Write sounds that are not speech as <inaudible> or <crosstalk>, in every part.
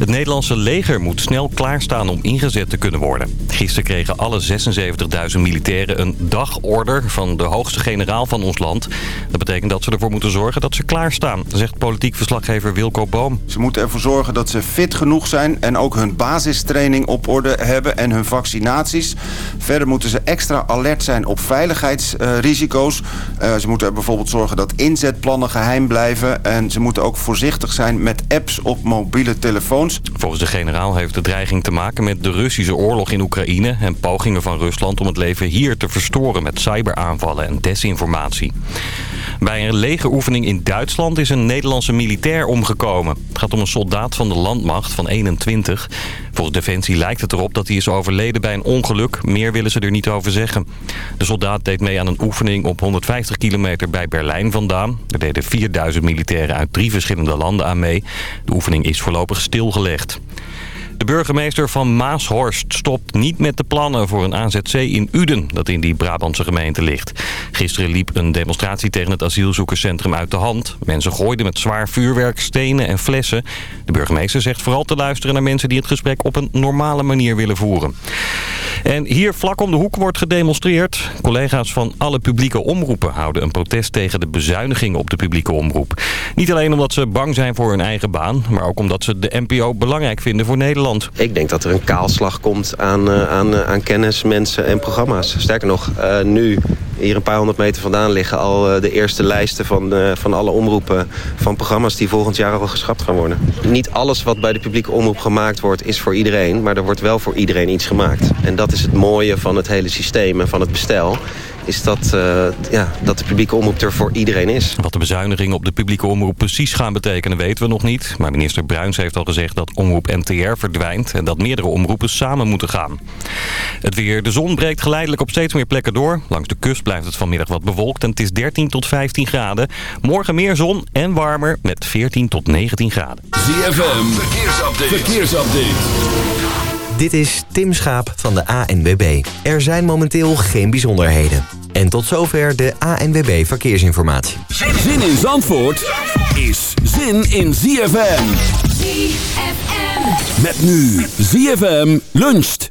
Het Nederlandse leger moet snel klaarstaan om ingezet te kunnen worden. Gisteren kregen alle 76.000 militairen een dagorder van de hoogste generaal van ons land. Dat betekent dat ze ervoor moeten zorgen dat ze klaarstaan, zegt politiek verslaggever Wilco Boom. Ze moeten ervoor zorgen dat ze fit genoeg zijn en ook hun basistraining op orde hebben en hun vaccinaties. Verder moeten ze extra alert zijn op veiligheidsrisico's. Uh, ze moeten er bijvoorbeeld zorgen dat inzetplannen geheim blijven. En ze moeten ook voorzichtig zijn met apps op mobiele telefoons. Volgens de generaal heeft de dreiging te maken met de Russische oorlog in Oekraïne... en pogingen van Rusland om het leven hier te verstoren met cyberaanvallen en desinformatie. Bij een legeroefening in Duitsland is een Nederlandse militair omgekomen. Het gaat om een soldaat van de landmacht van 21. Volgens Defensie lijkt het erop dat hij is overleden bij een ongeluk. Meer willen ze er niet over zeggen. De soldaat deed mee aan een oefening op 150 kilometer bij Berlijn vandaan. Er deden 4000 militairen uit drie verschillende landen aan mee. De oefening is voorlopig stilgelegd opgelegd. De burgemeester van Maashorst stopt niet met de plannen voor een AZC in Uden, dat in die Brabantse gemeente ligt. Gisteren liep een demonstratie tegen het asielzoekerscentrum uit de hand. Mensen gooiden met zwaar vuurwerk, stenen en flessen. De burgemeester zegt vooral te luisteren naar mensen die het gesprek op een normale manier willen voeren. En hier vlak om de hoek wordt gedemonstreerd. Collega's van alle publieke omroepen houden een protest tegen de bezuinigingen op de publieke omroep. Niet alleen omdat ze bang zijn voor hun eigen baan, maar ook omdat ze de NPO belangrijk vinden voor Nederland. Ik denk dat er een kaalslag komt aan, uh, aan, uh, aan kennis, mensen en programma's. Sterker nog, uh, nu hier een paar honderd meter vandaan liggen al de eerste lijsten van, van alle omroepen van programma's die volgend jaar al geschrapt gaan worden. Niet alles wat bij de publieke omroep gemaakt wordt is voor iedereen, maar er wordt wel voor iedereen iets gemaakt. En dat is het mooie van het hele systeem en van het bestel is dat, uh, ja, dat de publieke omroep er voor iedereen is. Wat de bezuinigingen op de publieke omroep precies gaan betekenen weten we nog niet. Maar minister Bruins heeft al gezegd dat omroep NTR verdwijnt... en dat meerdere omroepen samen moeten gaan. Het weer. De zon breekt geleidelijk op steeds meer plekken door. Langs de kust blijft het vanmiddag wat bewolkt en het is 13 tot 15 graden. Morgen meer zon en warmer met 14 tot 19 graden. ZFM. Verkeersupdate. Verkeersupdate. Dit is Tim Schaap van de ANWB. Er zijn momenteel geen bijzonderheden. En tot zover de ANWB Verkeersinformatie. Zin in Zandvoort is zin in ZFM. ZFM. Met nu ZFM luncht.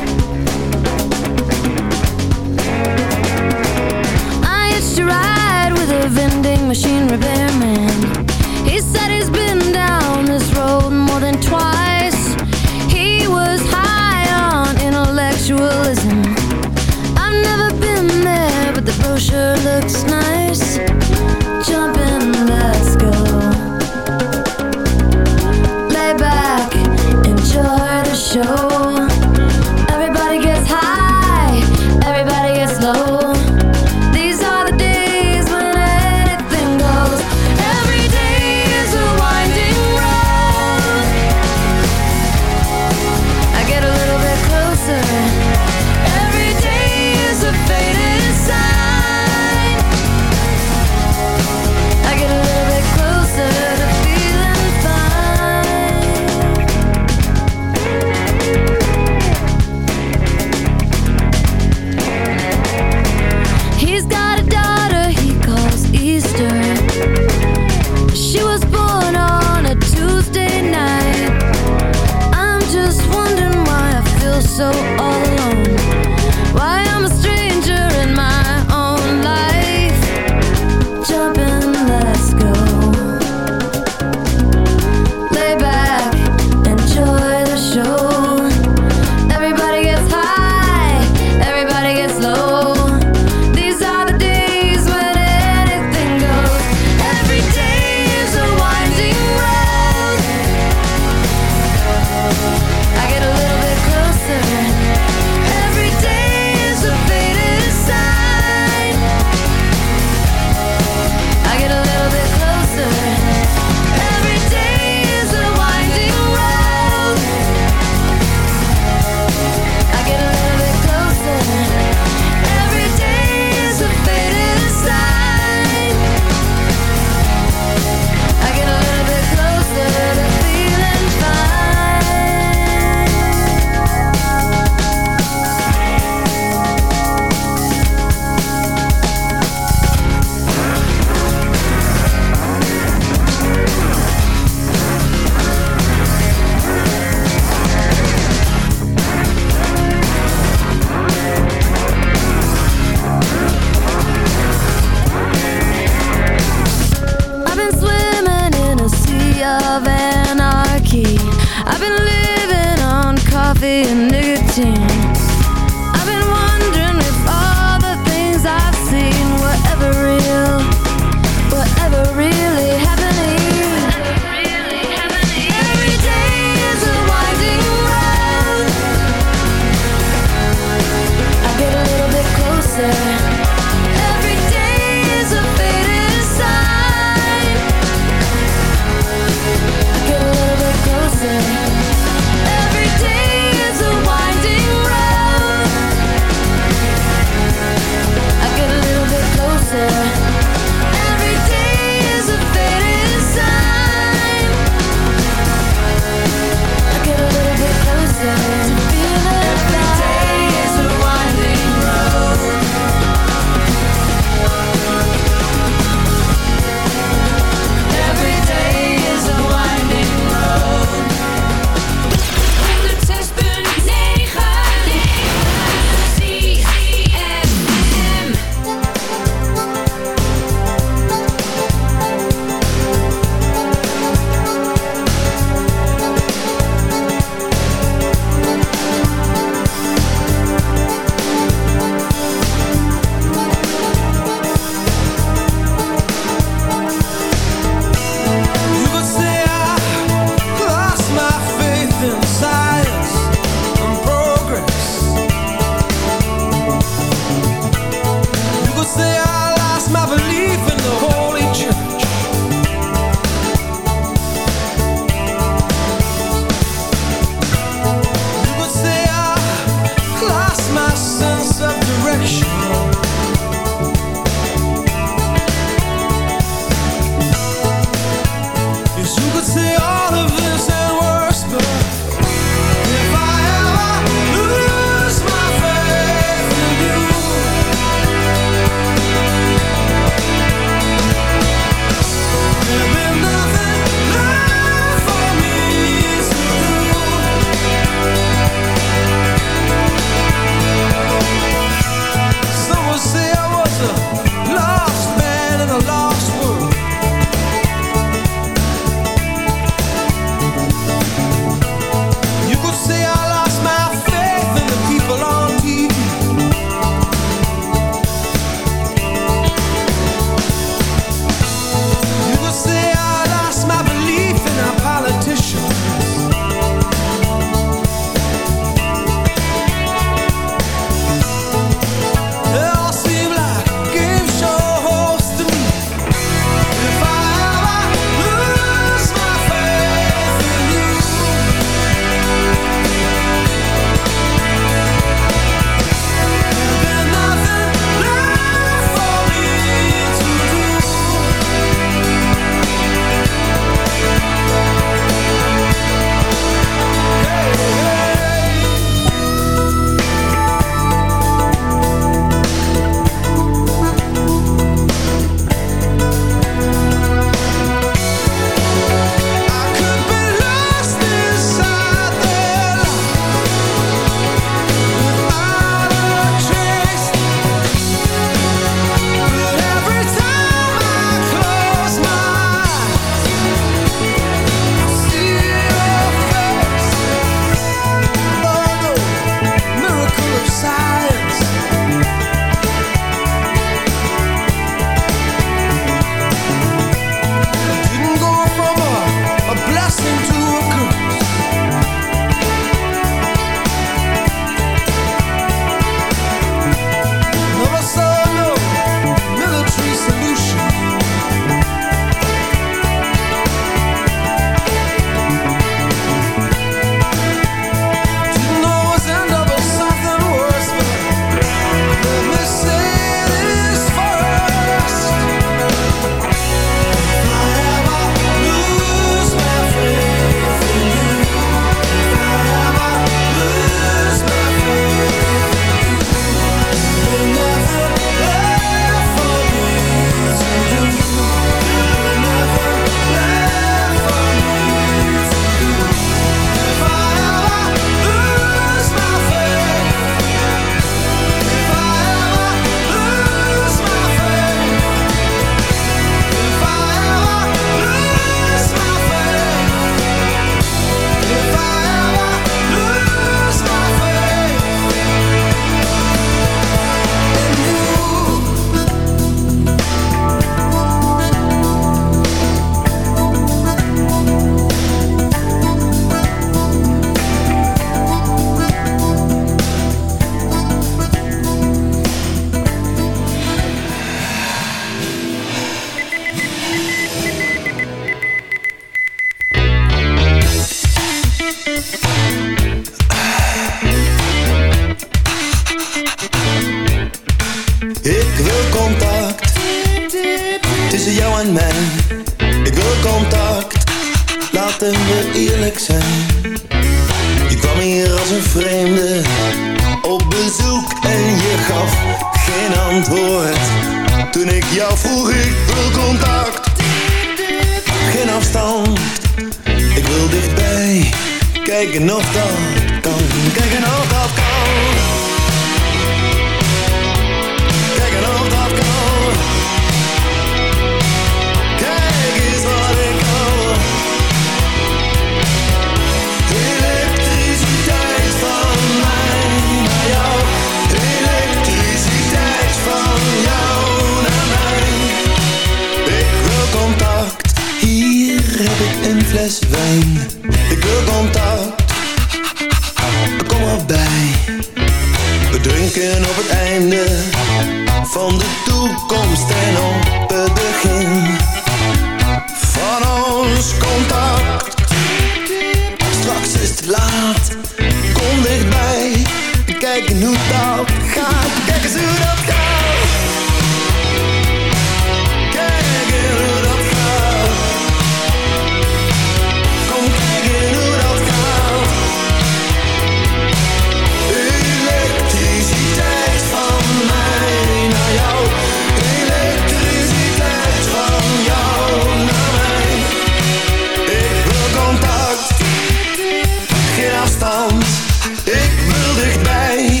Ik wil dichtbij.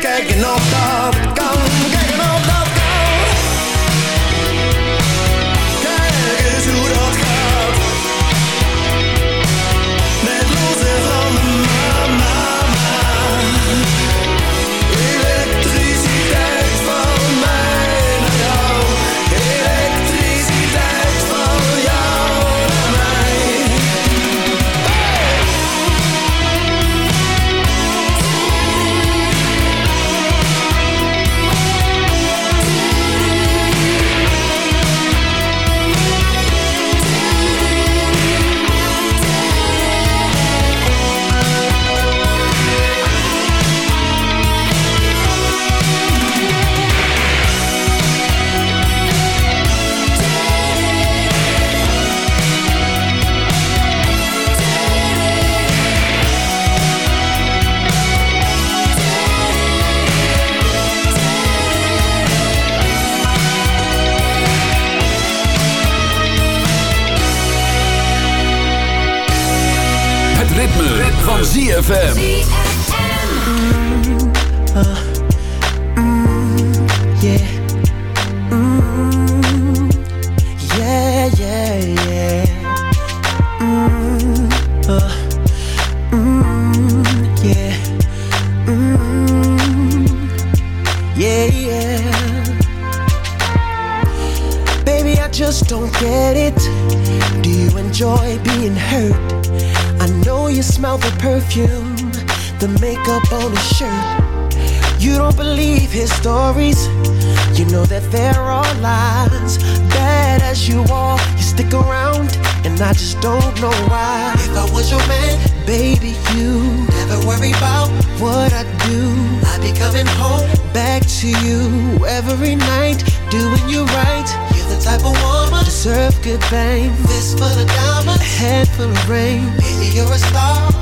Kijken of dat lies. Bad as you are, you stick around, and I just don't know why. If I was your man, baby, you never worry about what I do. I'd be coming home back to you every night, doing you right. You're the type of woman deserve good fame. Fist full of diamonds, a head full of rain. Baby, you're a star.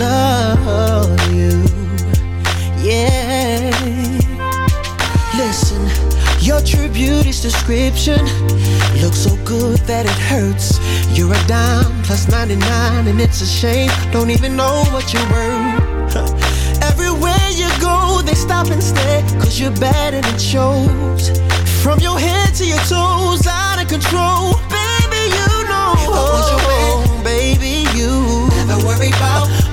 love you. Yeah. Listen, your true beauty's description looks so good that it hurts. You're a dime plus 99, and it's a shame. Don't even know what you're worth. <laughs> Everywhere you go, they stop and stare, cause you're bad and it shows. From your head to your toes, out of control. Baby, you know. I was your man, oh, baby, you never worry about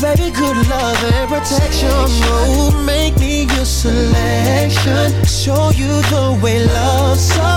Baby, good love and protection. Oh, make me your selection. Show you the way love's supposed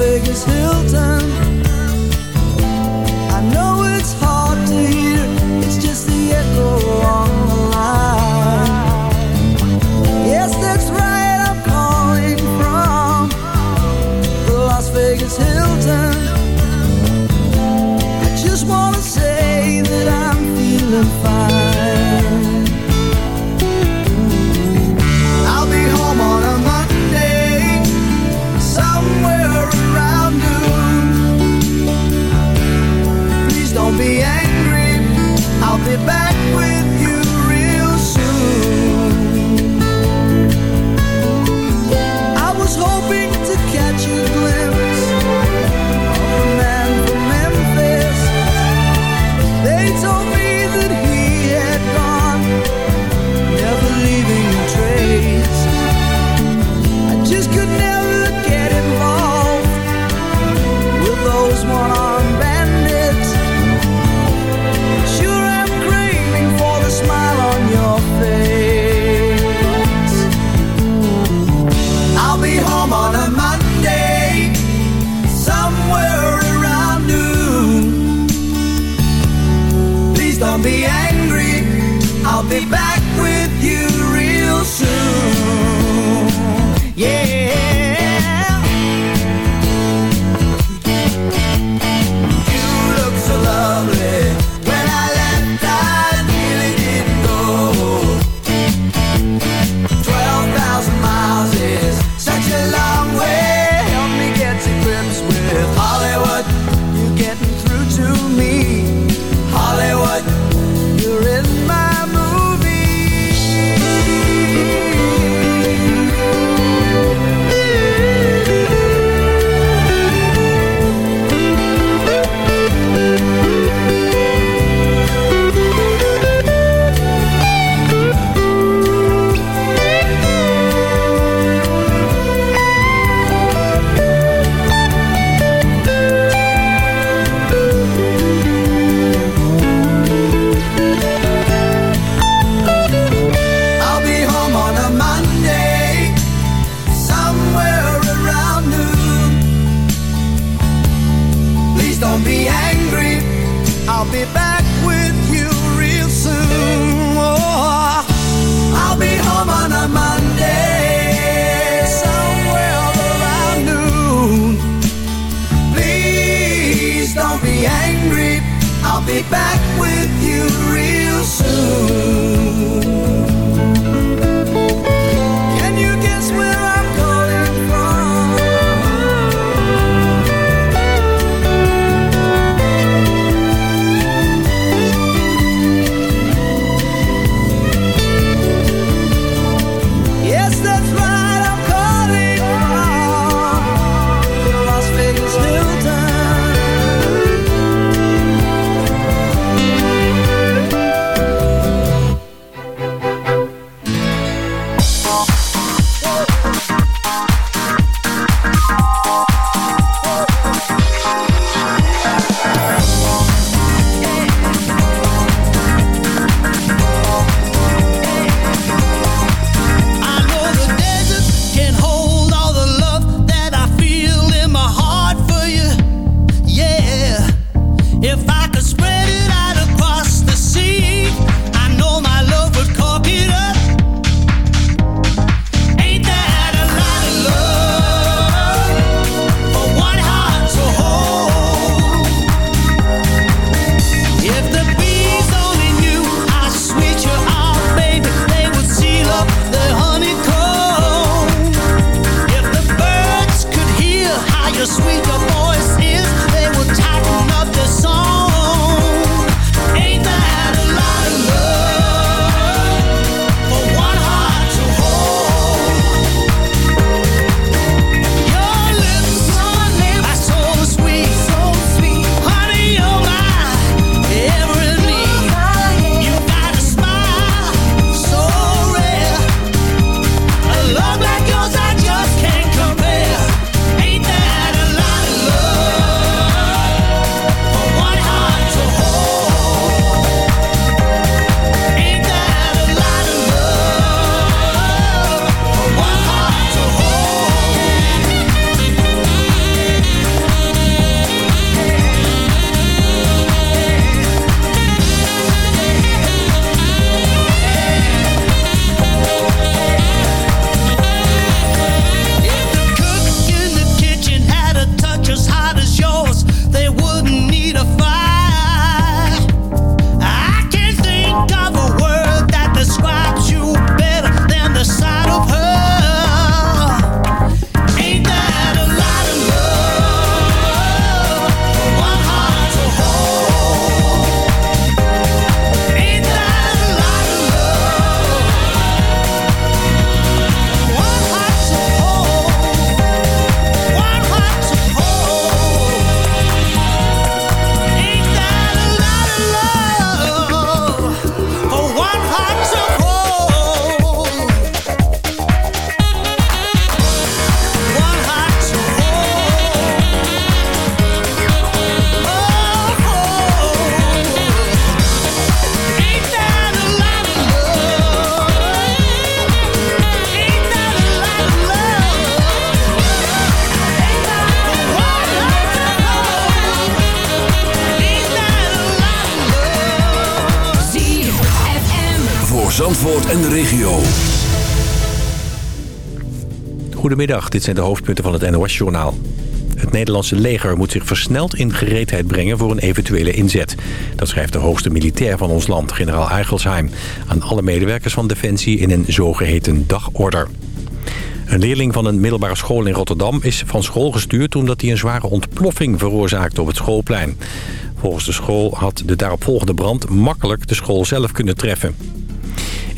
Vegas Hilton. I know it's hard Dit zijn de hoofdpunten van het NOS-journaal. Het Nederlandse leger moet zich versneld in gereedheid brengen voor een eventuele inzet. Dat schrijft de hoogste militair van ons land, generaal Eichelsheim... aan alle medewerkers van Defensie in een zogeheten dagorder. Een leerling van een middelbare school in Rotterdam is van school gestuurd... omdat hij een zware ontploffing veroorzaakte op het schoolplein. Volgens de school had de daaropvolgende brand makkelijk de school zelf kunnen treffen.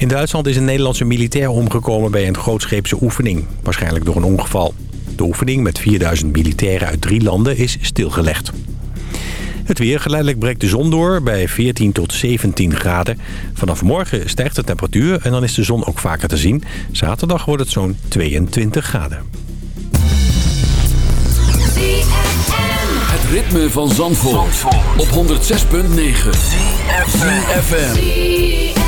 In Duitsland is een Nederlandse militair omgekomen bij een grootscheepse oefening. Waarschijnlijk door een ongeval. De oefening met 4000 militairen uit drie landen is stilgelegd. Het weer geleidelijk breekt de zon door bij 14 tot 17 graden. Vanaf morgen stijgt de temperatuur en dan is de zon ook vaker te zien. Zaterdag wordt het zo'n 22 graden. Het ritme van Zandvoort, op 106.9. FM.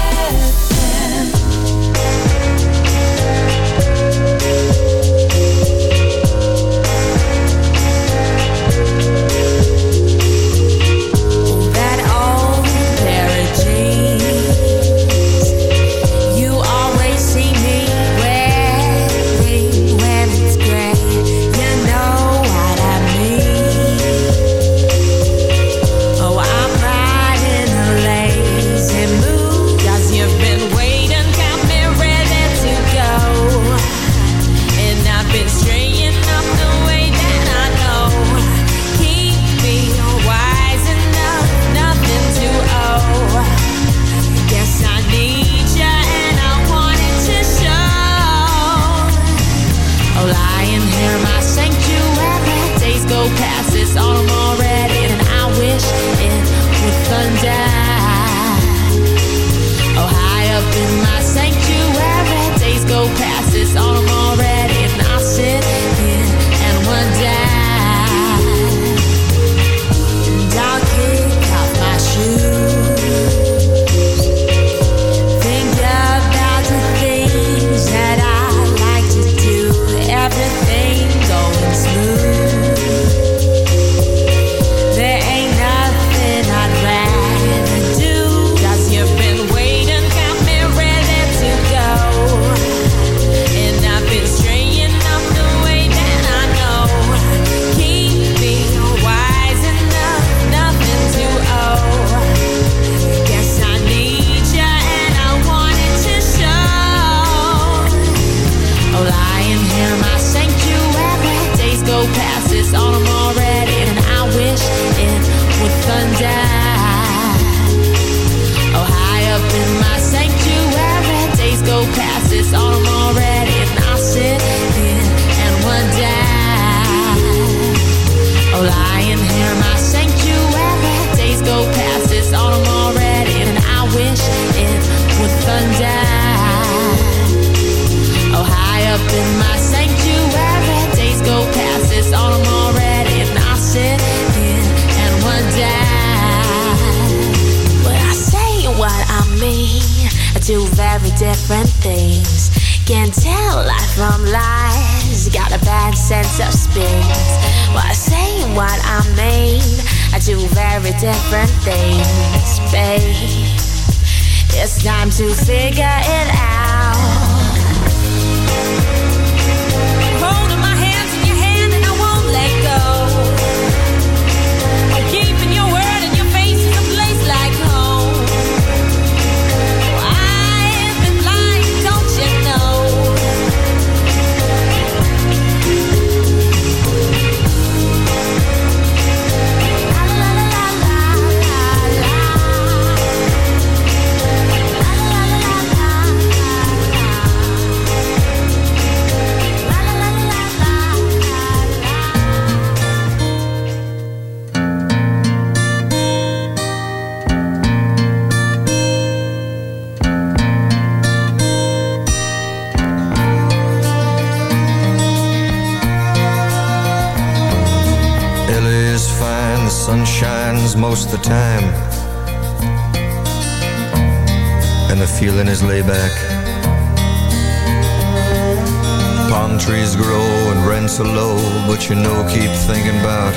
thinking about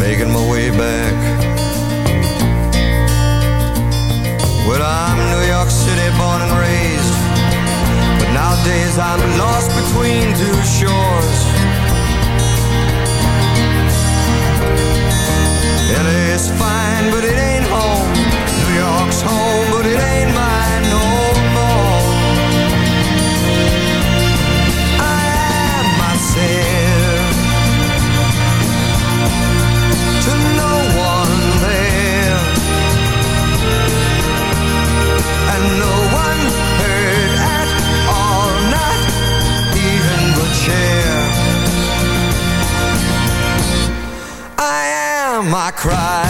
making my way back. Well, I'm New York City born and raised, but nowadays I'm lost between two shores. LA's fine, but it ain't home. New York's home, but it ain't. I cried.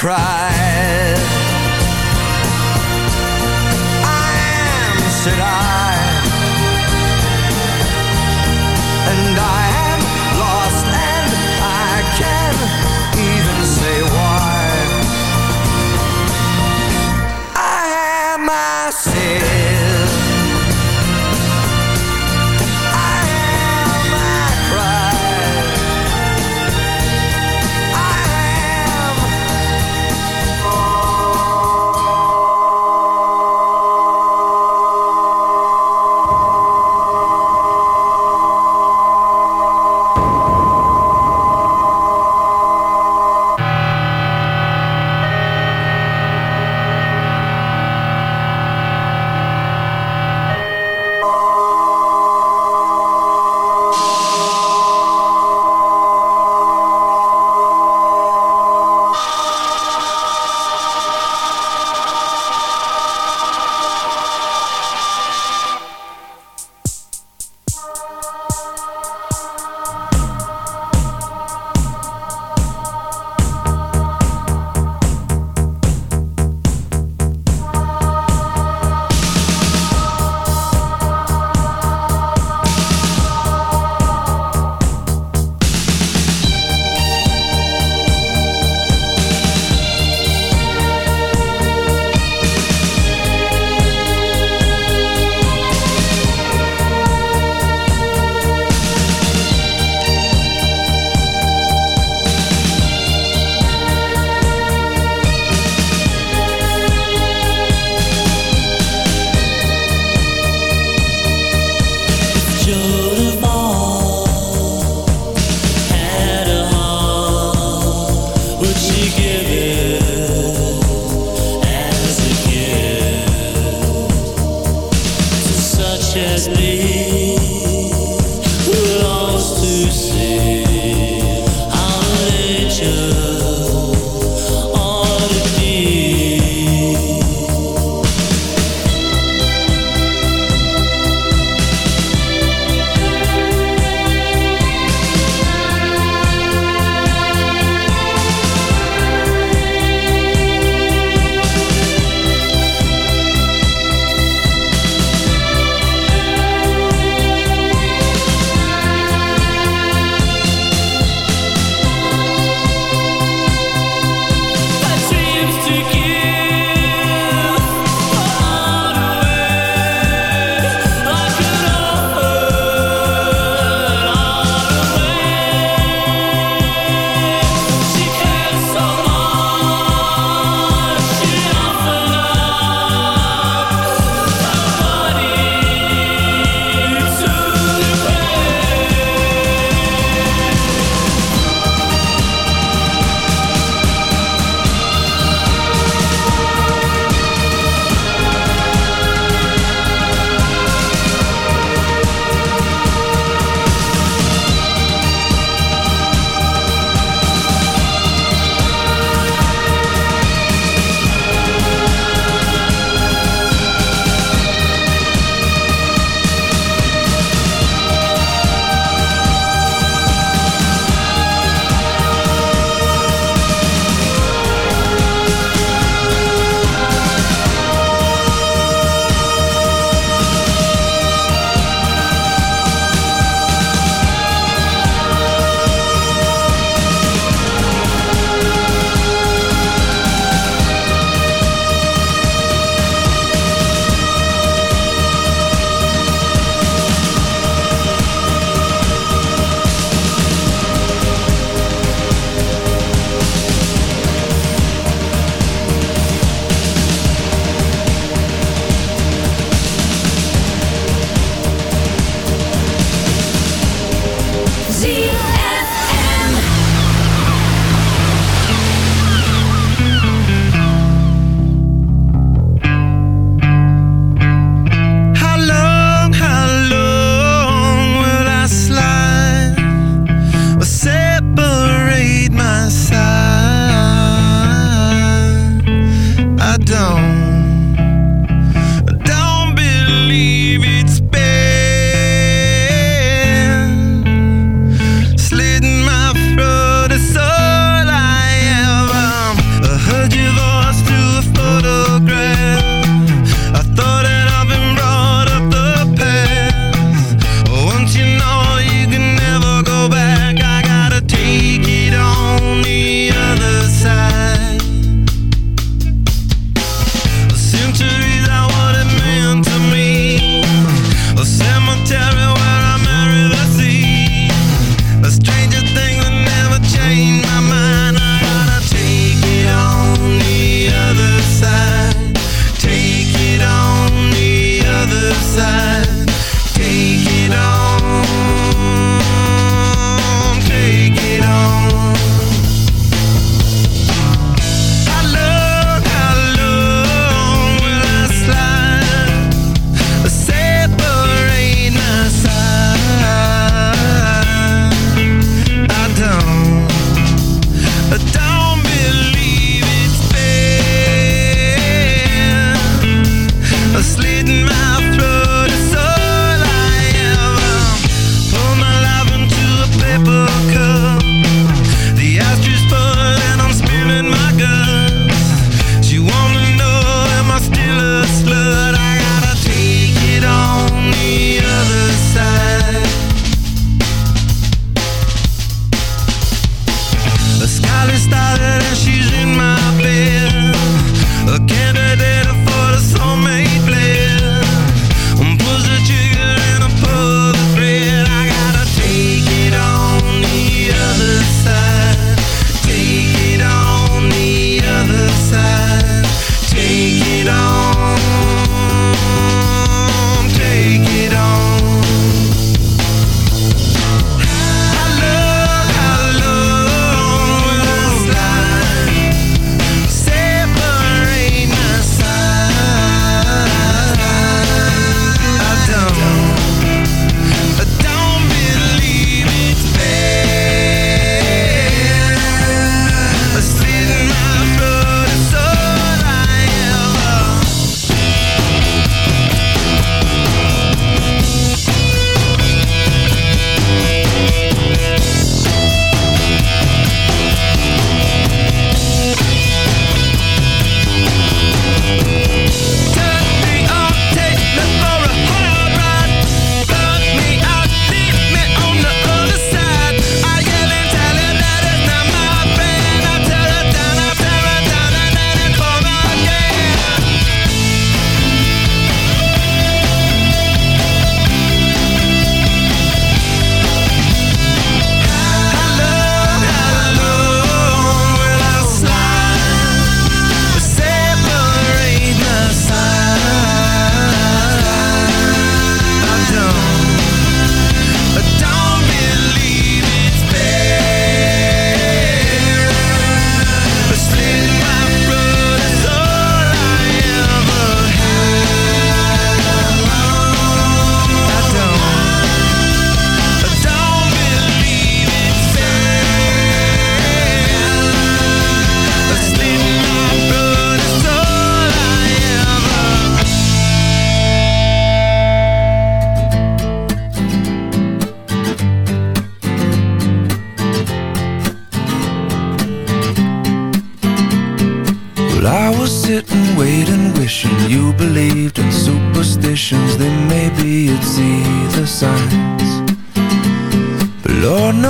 am,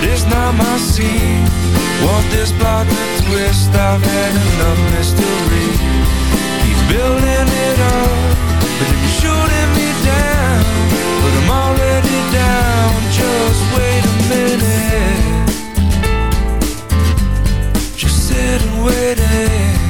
but it's not my scene. Want this plot to twist? I've had enough mystery building it up, but you're shooting me down. But I'm already down. Just wait a minute. Just sit and wait it.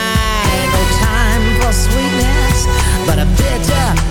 but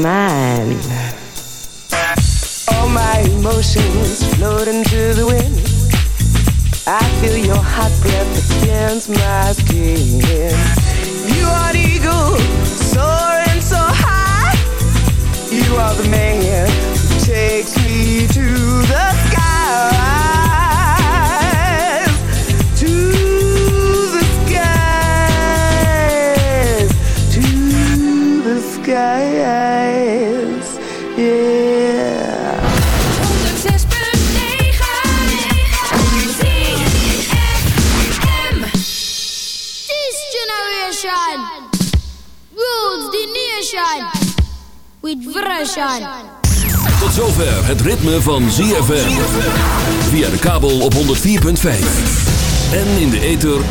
mamá.